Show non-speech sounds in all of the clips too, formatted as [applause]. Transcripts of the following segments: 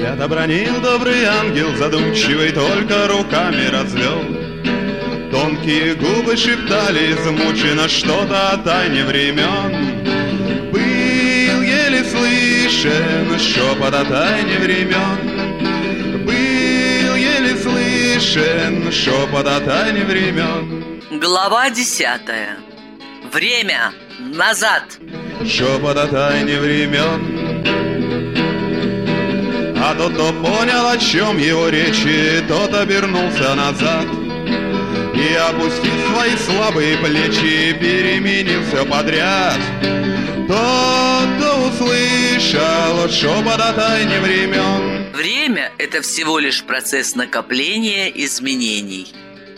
Взгляд обронил добрый ангел, задумчивый только руками развел. Тонкие губы шептали измучено что-то о тайне времен. Был еле слышен шепот о тайне времен. Был еле слышен шепот о тайне времен. Глава десятая. Время назад. Шепот о тайне времен. А тот, кто понял, о чем его речи, тот обернулся назад. И, опустив свои слабые плечи, переменил все подряд. Тот, кто услышал шепот о тайне времен. Время – это всего лишь процесс накопления изменений.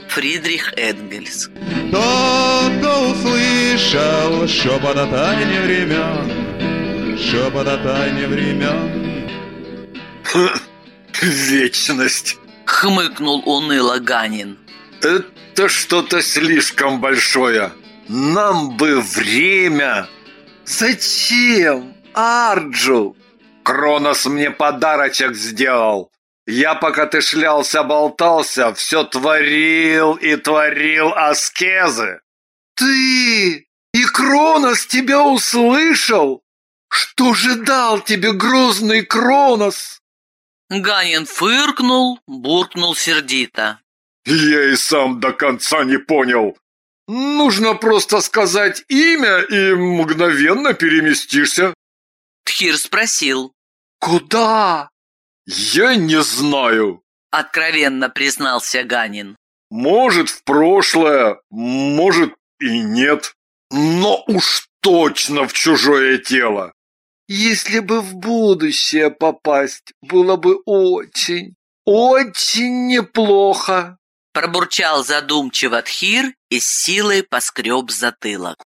Фридрих Энгельс. Тот, кто услышал шепот о тайне времен. Шепот о тайне времен. Вечность. Хмыкнул уныло Ганин. Это что-то слишком большое. Нам бы время. Зачем, Арджу? Кронос мне подарочек сделал. Я, пока ты шлялся, болтался, все творил и творил аскезы. Ты! И Кронос тебя услышал? Что же дал тебе грозный Кронос? Ганин фыркнул, буркнул сердито. Я и сам до конца не понял. Нужно просто сказать имя и мгновенно переместишься. Тхир спросил. Куда? Я не знаю. Откровенно признался Ганин. Может, в прошлое, может и нет. Но уж точно в чужое тело. Если бы в будущее попасть, было бы очень, очень неплохо. Пробурчал задумчиво Тхир и с силой поскреб затылок.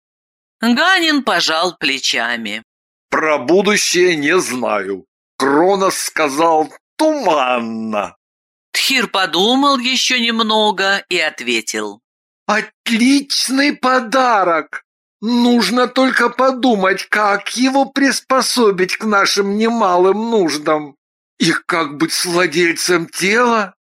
Ганин пожал плечами. Про будущее не знаю. Кронос сказал туманно. Тхир подумал еще немного и ответил. Отличный подарок! Нужно только подумать, как его приспособить к нашим немалым нуждам. И как быть с владельцем тела?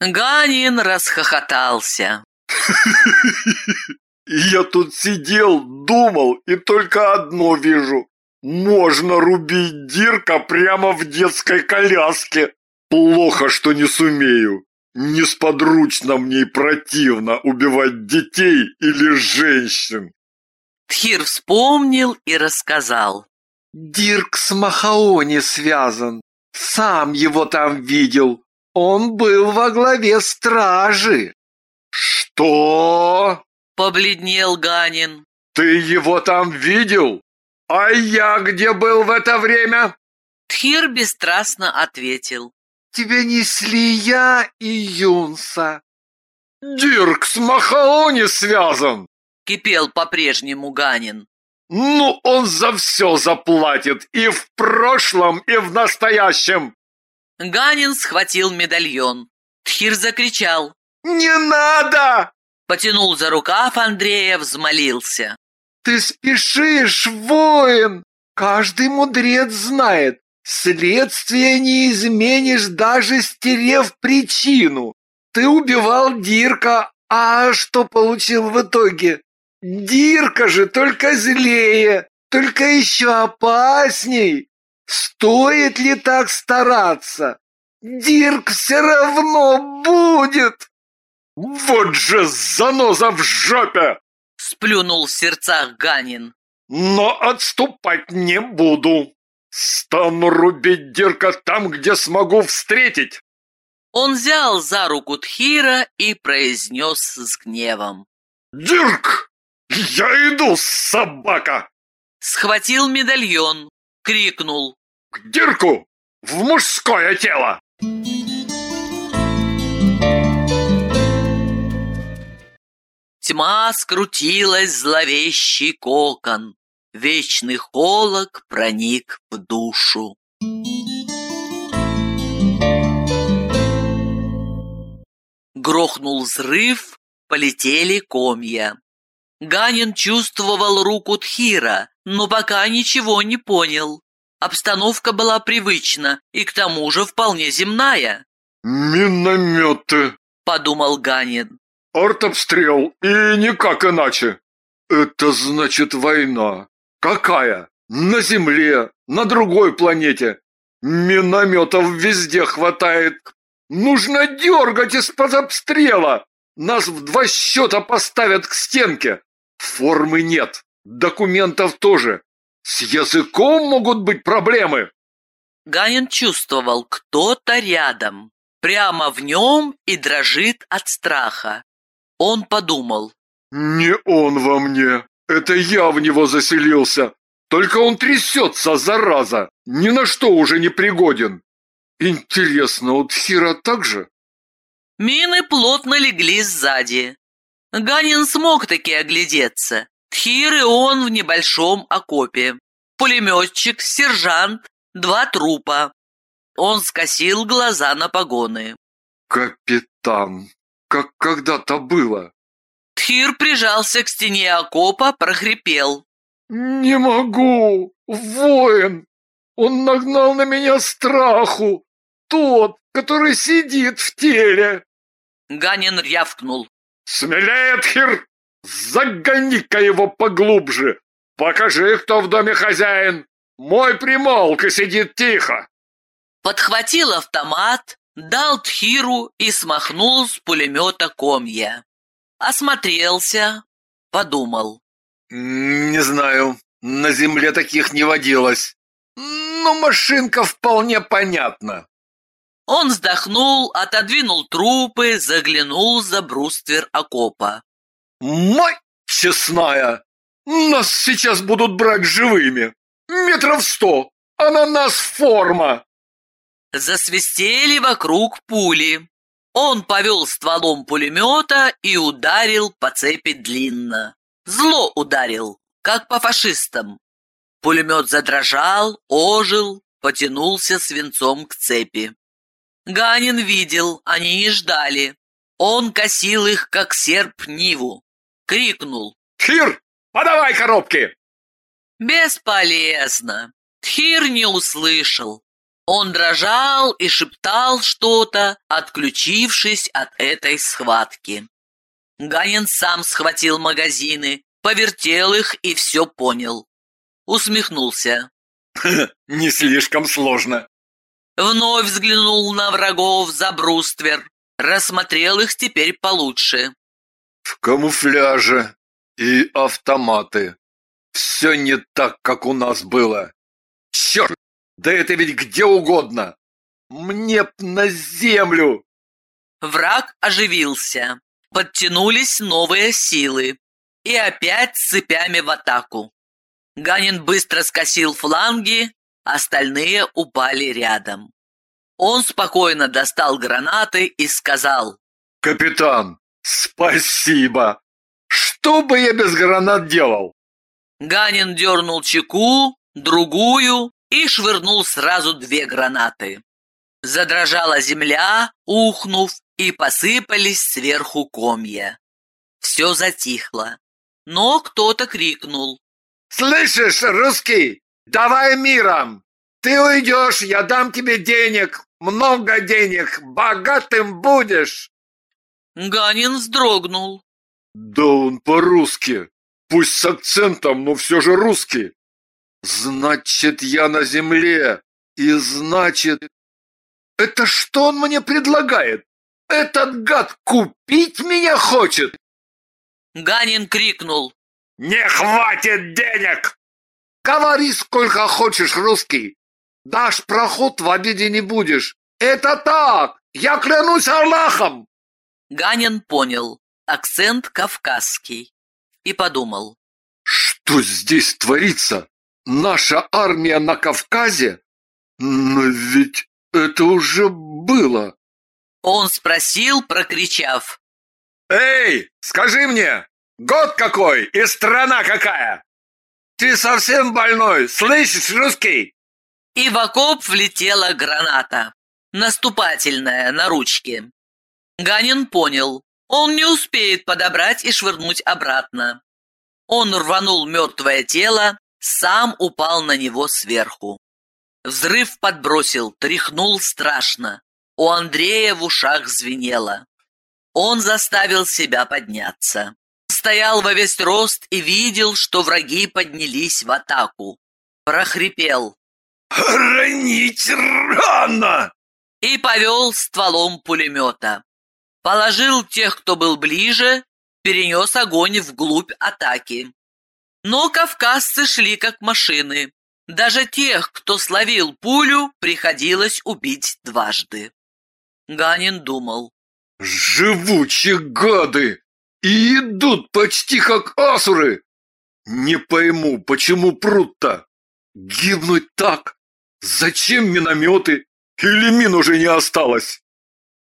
Ганин расхохотался. [laughs] Я тут сидел, думал и только одно вижу. Можно рубить Дирка прямо в детской коляске. Плохо, что не сумею. Несподручно мне и противно убивать детей или женщин. Тхир вспомнил и рассказал. Дирк с Махаони связан. Сам его там видел. Он был во главе стражи. Что? Побледнел Ганин. Ты его там видел? А я где был в это время? Тхир бесстрастно ответил. Тебя несли я и Юнса. Дирк с Махаони связан. Кипел по-прежнему Ганин. Ну, он за все заплатит и в прошлом, и в настоящем. Ганин схватил медальон. Тхир закричал. «Не надо!» Потянул за рукав Андрея, взмолился. «Ты спешишь, воин! Каждый мудрец знает, следствие не изменишь, даже стерев причину. Ты убивал Дирка, а что получил в итоге? Дирка же только злее, только еще опасней. Стоит ли так стараться? Дирк все равно будет. Вот же заноза в жопе! Сплюнул в сердцах Ганин. Но отступать не буду. Стану рубить Дирка там, где смогу встретить. Он взял за руку Тхира и произнес с гневом. Дирк, я иду, собака! Схватил медальон, крикнул. К Дирку! В мужское тело! Тьма скрутилась зловещий кокон, Вечный холод проник в душу. Грохнул взрыв, полетели комья. Ганин чувствовал руку Тхира, но пока ничего не понял. Обстановка была привычна и к тому же вполне земная. «Минометы», — подумал Ганин. «Артобстрел и никак иначе. Это значит война. Какая? На Земле, на другой планете. Минометов везде хватает. Нужно дергать из-под обстрела. Нас в два счета поставят к стенке. Формы нет, документов тоже. С языком могут быть проблемы. Ганин чувствовал, кто-то рядом. Прямо в нем и дрожит от страха. Он подумал. Не он во мне. Это я в него заселился. Только он трясется, зараза. Ни на что уже не пригоден. Интересно, у Тхира так же? Мины плотно легли сзади. Ганин смог таки оглядеться. Тхир и он в небольшом окопе. Пулеметчик, сержант, два трупа. Он скосил глаза на погоны. «Капитан, как когда-то было!» Тхир прижался к стене окопа, прохрипел. «Не могу! Воин! Он нагнал на меня страху! Тот, который сидит в теле!» Ганин рявкнул. «Смелее, Тхир! Загони-ка его поглубже! Покажи, кто в доме хозяин! Мой примолк и сидит тихо!» подхватил автомат, дал Тхиру и смахнул с пулемета комья. Осмотрелся, подумал. «Не знаю, на земле таких не водилось. Но машинка вполне понятна». Он вздохнул, отодвинул трупы, заглянул за бруствер окопа. «Мать честная! Нас сейчас будут брать живыми! Метров сто, а на нас форма!» Засвистели вокруг пули. Он повел стволом пулемета и ударил по цепи длинно. Зло ударил, как по фашистам. Пулемет задрожал, ожил, потянулся свинцом к цепи. Ганин видел, они не ждали. Он косил их, как серп Ниву. Крикнул. «Тхир, подавай коробки!» Бесполезно. Тхир не услышал. Он дрожал и шептал что-то, отключившись от этой схватки. Ганин сам схватил магазины, повертел их и все понял. Усмехнулся. [laughs] «Не слишком сложно». Вновь взглянул на врагов за бруствер. Рассмотрел их теперь получше. «В камуфляже и автоматы. Все не так, как у нас было. Черт, да это ведь где угодно! Мне б на землю!» Враг оживился. Подтянулись новые силы. И опять с цепями в атаку. Ганин быстро скосил фланги, остальные упали рядом. Он спокойно достал гранаты и сказал. «Капитан, спасибо! Что бы я без гранат делал?» Ганин дернул чеку, другую, и швырнул сразу две гранаты. Задрожала земля, ухнув, и посыпались сверху комья. Все затихло, но кто-то крикнул. «Слышишь, русский, давай миром! Ты уйдешь, я дам тебе денег, много денег, богатым будешь!» Ганин вздрогнул. «Да он по-русски, пусть с акцентом, но все же русский. Значит, я на земле. И значит... Это что он мне предлагает? Этот гад купить меня хочет? Ганин крикнул. Не хватит денег! Говори сколько хочешь, русский. Дашь проход, в обиде не будешь. Это так! Я клянусь Аллахом! Ганин понял. Акцент кавказский. И подумал. Что здесь творится? Наша армия на Кавказе? Но ведь это уже было. Он спросил, прокричав. Эй, скажи мне, год какой и страна какая? Ты совсем больной, слышишь, русский? И в окоп влетела граната, наступательная, на ручке. Ганин понял, он не успеет подобрать и швырнуть обратно. Он рванул мертвое тело, сам упал на него сверху. Взрыв подбросил, тряхнул страшно. У Андрея в ушах звенело. Он заставил себя подняться. Стоял во весь рост и видел, что враги поднялись в атаку. Прохрипел. «Ранить рано!» И повел стволом пулемета. Положил тех, кто был ближе, перенес огонь вглубь атаки. Но кавказцы шли как машины. Даже тех, кто словил пулю, приходилось убить дважды. Ганин думал. «Живучие гады! И идут почти как асуры! Не пойму, почему прут-то? Гибнуть так? Зачем минометы? Или мин уже не осталось?»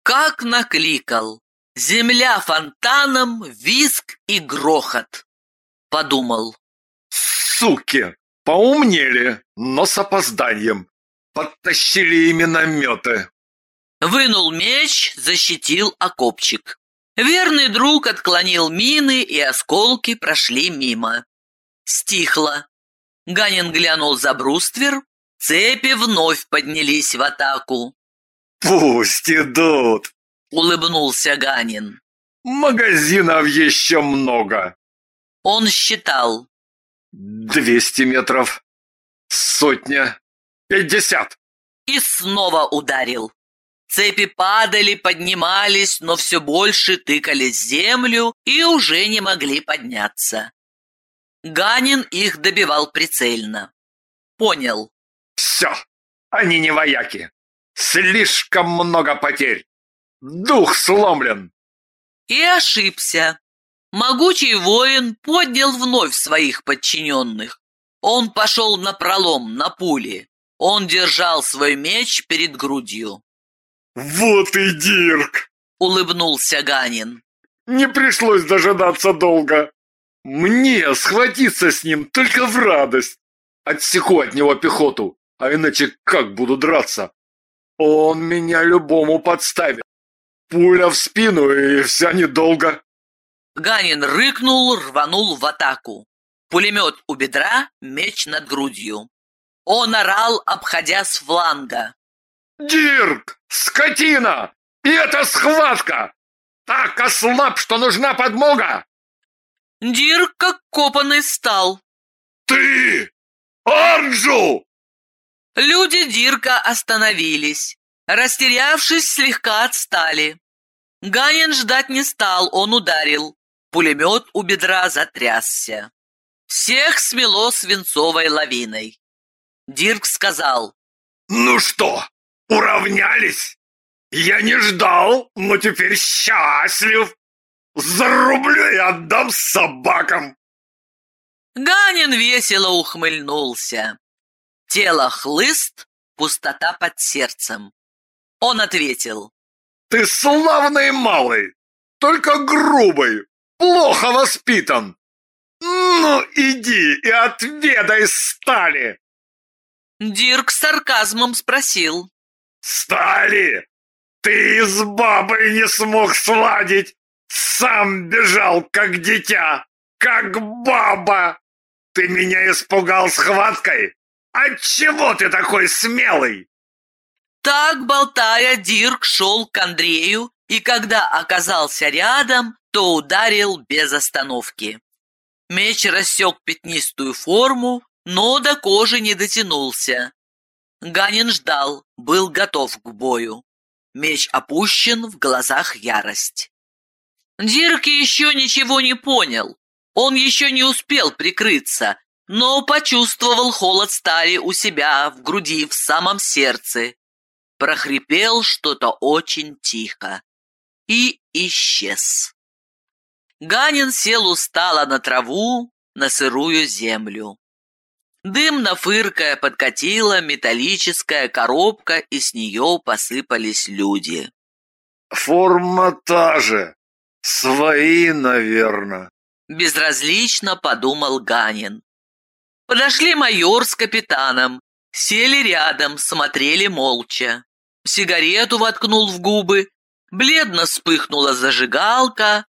Как накликал! Земля фонтаном, виск и грохот. Подумал. «Суки! Поумнели, но с опозданием. Подтащили и минометы!» Вынул меч, защитил окопчик. Верный друг отклонил мины, и осколки прошли мимо. Стихло. Ганин глянул за бруствер, цепи вновь поднялись в атаку. «Пусть идут!» — улыбнулся Ганин. «Магазинов еще много!» Он считал. «Двести метров, сотня, пятьдесят!» И снова ударил. Цепи падали, поднимались, но все больше тыкались в землю и уже не могли подняться. Ганин их добивал прицельно. Понял. «Все, они не вояки. Слишком много потерь. Дух сломлен». И ошибся. Могучий воин поднял вновь своих подчиненных. Он пошел на пролом, на пули. Он держал свой меч перед грудью. «Вот и Дирк!» — улыбнулся Ганин. «Не пришлось дожидаться долго. Мне схватиться с ним только в радость. Отсеку от него пехоту, а иначе как буду драться? Он меня любому подставит. Пуля в спину, и вся недолго». Ганин рыкнул, рванул в атаку. Пулемет у бедра, меч над грудью. Он орал, обходя с фланга. «Дирк! Скотина! И это схватка! Так ослаб, что нужна подмога!» Дирк как копанный стал. «Ты! Арджу!» Люди Дирка остановились. Растерявшись, слегка отстали. Ганин ждать не стал, он ударил. Пулемет у бедра затрясся. Всех смело свинцовой лавиной. Дирк сказал. «Ну что, Уравнялись? Я не ждал, но теперь счастлив. Зарублю и отдам собакам. Ганин весело ухмыльнулся. Тело хлыст, пустота под сердцем. Он ответил. Ты славный малый, только грубый, плохо воспитан. Ну, иди и отведай стали. Дирк с сарказмом спросил. «Стали! Ты с бабой не смог сладить! Сам бежал, как дитя, как баба! Ты меня испугал схваткой? Отчего ты такой смелый?» Так, болтая, Дирк шел к Андрею, и когда оказался рядом, то ударил без остановки. Меч рассек пятнистую форму, но до кожи не дотянулся. Ганин ждал, был готов к бою. Меч опущен, в глазах ярость. Дирк еще ничего не понял. Он еще не успел прикрыться, но почувствовал холод стали у себя в груди, в самом сердце. Прохрипел что-то очень тихо и исчез. Ганин сел устало на траву, на сырую землю. Дымно фыркая подкатила металлическая коробка, и с нее посыпались люди. «Форма та же. Свои, наверное», — безразлично подумал Ганин. Подошли майор с капитаном, сели рядом, смотрели молча. Сигарету воткнул в губы, бледно вспыхнула зажигалка.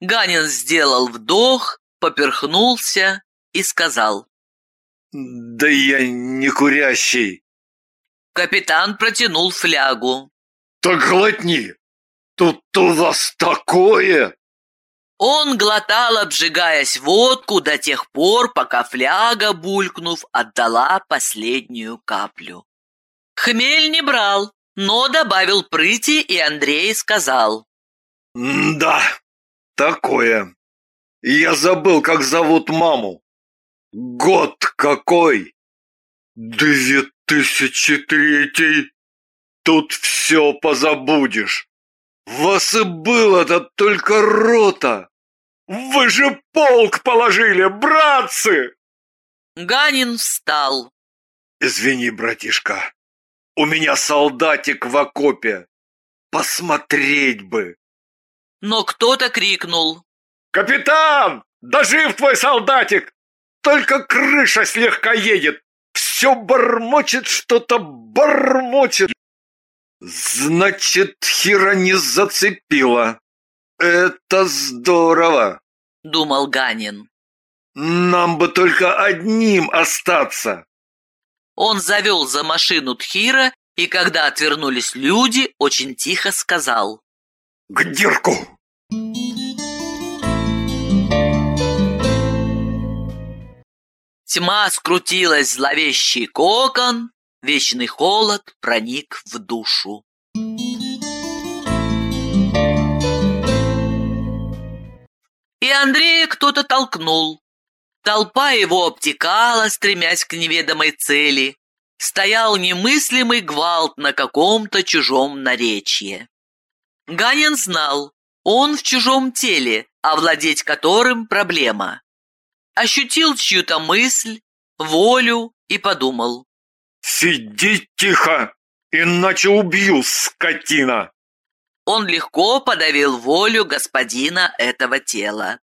Ганин сделал вдох, поперхнулся и сказал. «Да я не курящий. Капитан протянул флягу. Так глотни. Тут у вас такое. Он глотал, обжигаясь водку до тех пор, пока фляга, булькнув, отдала последнюю каплю. Хмель не брал, но добавил прыти, и Андрей сказал. «Да, такое. Я забыл, как зовут маму. Год какой? Две тысячи третий. Тут все позабудешь. Вас и было-то только рота. Вы же полк положили, братцы!» Ганин встал. «Извини, братишка, у меня солдатик в окопе. Посмотреть бы!» Но кто-то крикнул. «Капитан! Да жив твой солдатик! Только крыша слегка едет! Все бормочет что-то, бормочет!» «Значит, Хира не зацепила. Это здорово!» — думал Ганин. «Нам бы только одним остаться!» Он завел за машину Тхира, и когда отвернулись люди, очень тихо сказал. «К дырку!» Тьма скрутилась зловещий кокон, вечный холод проник в душу. И Андрея кто-то толкнул. Толпа его обтекала, стремясь к неведомой цели. Стоял немыслимый гвалт на каком-то чужом наречье. Ганин знал, он в чужом теле, овладеть которым проблема. Ощутил чью-то мысль, волю и подумал. «Сиди тихо, иначе убью, скотина!» Он легко подавил волю господина этого тела.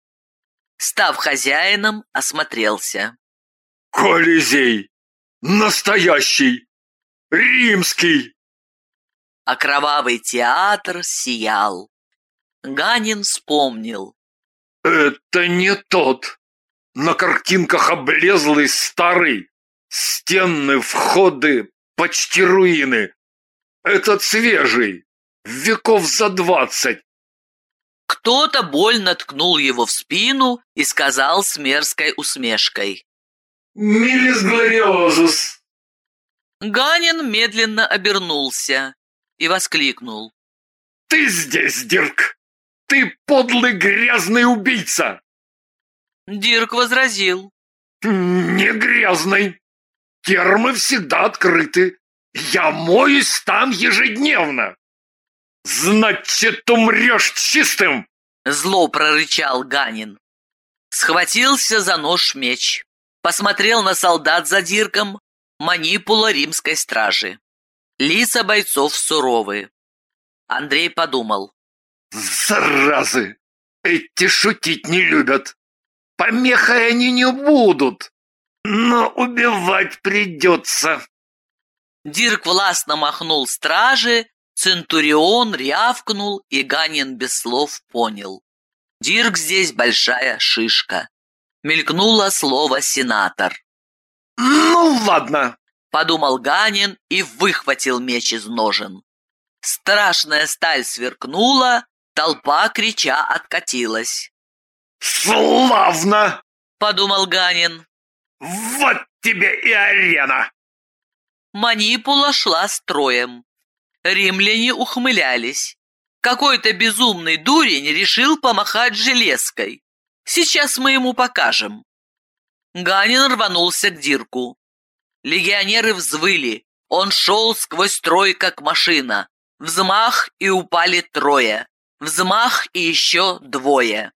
Став хозяином, осмотрелся. «Колизей! Настоящий! Римский!» А кровавый театр сиял. Ганин вспомнил. «Это не тот. На картинках облезлый старый. Стены, входы, почти руины. Этот свежий, веков за двадцать. Кто-то больно ткнул его в спину и сказал с мерзкой усмешкой. «Милис Глориозус!» Ганин медленно обернулся и воскликнул. «Ты здесь, Дирк! Ты подлый грязный убийца!» Дирк возразил. «Не грязный. Термы всегда открыты. Я моюсь там ежедневно. Значит, умрешь чистым!» Зло прорычал Ганин. Схватился за нож меч. Посмотрел на солдат за Дирком, манипула римской стражи. Лица бойцов суровы. Андрей подумал. «Заразы! Эти шутить не любят. Помехой они не будут, но убивать придется». Дирк властно махнул страже, Центурион рявкнул, и Ганин без слов понял. Дирк здесь большая шишка. Мелькнуло слово «сенатор». «Ну ладно», — подумал Ганин и выхватил меч из ножен. Страшная сталь сверкнула, толпа, крича, откатилась. «Славно!» — подумал Ганин. «Вот тебе и арена!» Манипула шла строем. Римляне ухмылялись. Какой-то безумный дурень решил помахать железкой. Сейчас мы ему покажем. Ганин рванулся к Дирку. Легионеры взвыли. Он шел сквозь строй, как машина. Взмах, и упали трое. Взмах, и еще двое.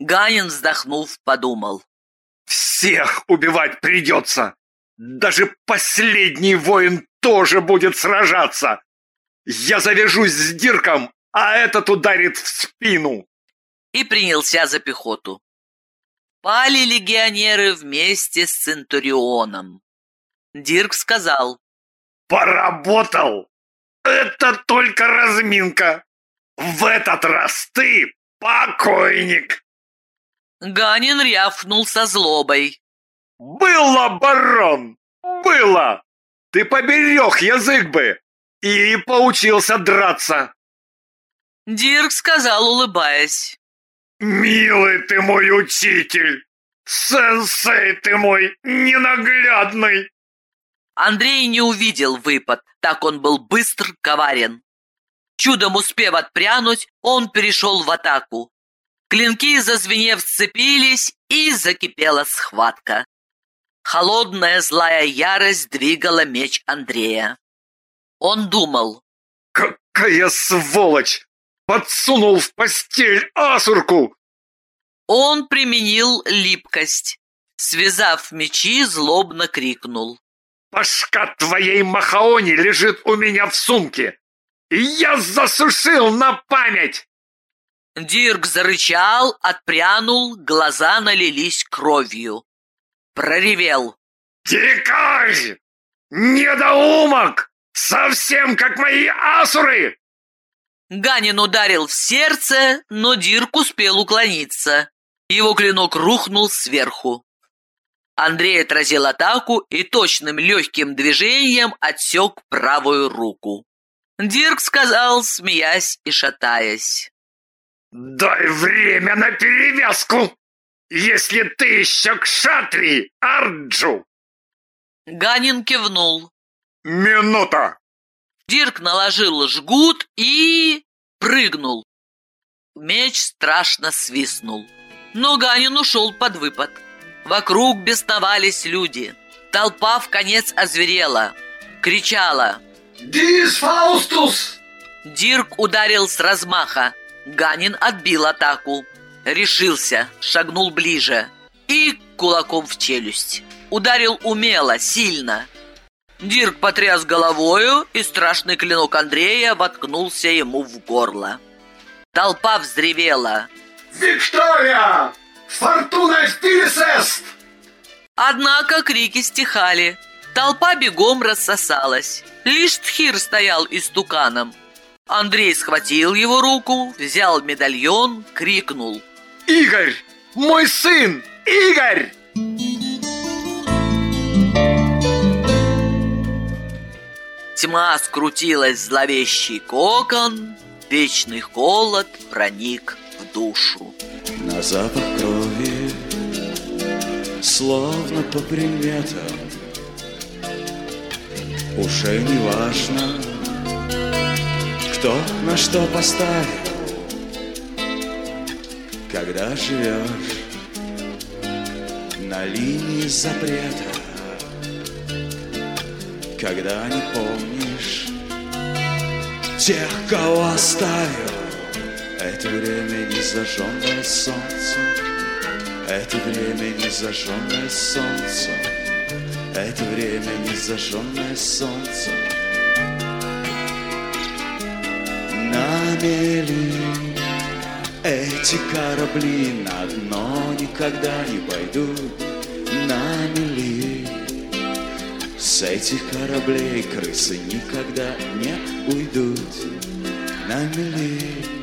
Ганин, вздохнув, подумал. «Всех убивать придется! Даже последний воин тоже будет сражаться! Я завяжусь с Дирком, а этот ударит в спину!» И принялся за пехоту. Пали легионеры вместе с Центурионом. Дирк сказал. «Поработал! Это только разминка! В этот раз ты покойник!» Ганин рявкнул со злобой. «Было, барон! Было! ты поберег язык бы и поучился драться. Дирк сказал, улыбаясь. Милый ты мой учитель! Сенсей ты мой ненаглядный! Андрей не увидел выпад, так он был быстр, коварен. Чудом успев отпрянуть, он перешел в атаку. Клинки, зазвенев, сцепились, и закипела схватка. Холодная злая ярость двигала меч Андрея. Он думал. «Какая сволочь! Подсунул в постель асурку!» Он применил липкость. Связав мечи, злобно крикнул. «Пашка твоей махаони лежит у меня в сумке! И я засушил на память!» Дирк зарычал, отпрянул, глаза налились кровью. Проревел. «Дикарь! Недоумок! Совсем как мои асуры!» Ганин ударил в сердце, но Дирк успел уклониться. Его клинок рухнул сверху. Андрей отразил атаку и точным легким движением отсек правую руку. Дирк сказал, смеясь и шатаясь. «Дай время на перевязку, если ты еще к шатри, Арджу!» Ганин кивнул. «Минута!» Дирк наложил жгут и... прыгнул. Меч страшно свистнул. Но Ганин ушел под выпад. Вокруг бесновались люди. Толпа в конец озверела. Кричала. «Дис Фаустус!» Дирк ударил с размаха. Ганин отбил атаку. Решился, шагнул ближе. И кулаком в челюсть. Ударил умело, сильно. Дирк потряс головою, и страшный клинок Андрея воткнулся ему в горло. Толпа взревела. «Виктория! Фортуна Стилисест!» Однако крики стихали. Толпа бегом рассосалась. Лишь Тхир стоял истуканом. Андрей схватил его руку, взял медальон, крикнул. «Игорь! Мой сын! Игорь!» Тьма скрутилась в зловещий кокон, вечный холод проник в душу. На запах крови, словно по приметам, Уже не важно, кто на что поставил, Когда живешь на линии запрета, Когда не помнишь тех, кого оставил, это время не зажженное солнце, это время не зажженное солнце, это время не зажженное солнце. Мели эти корабли на дно никогда не пойдут на мели. С этих кораблей крысы никогда не уйдут на мели.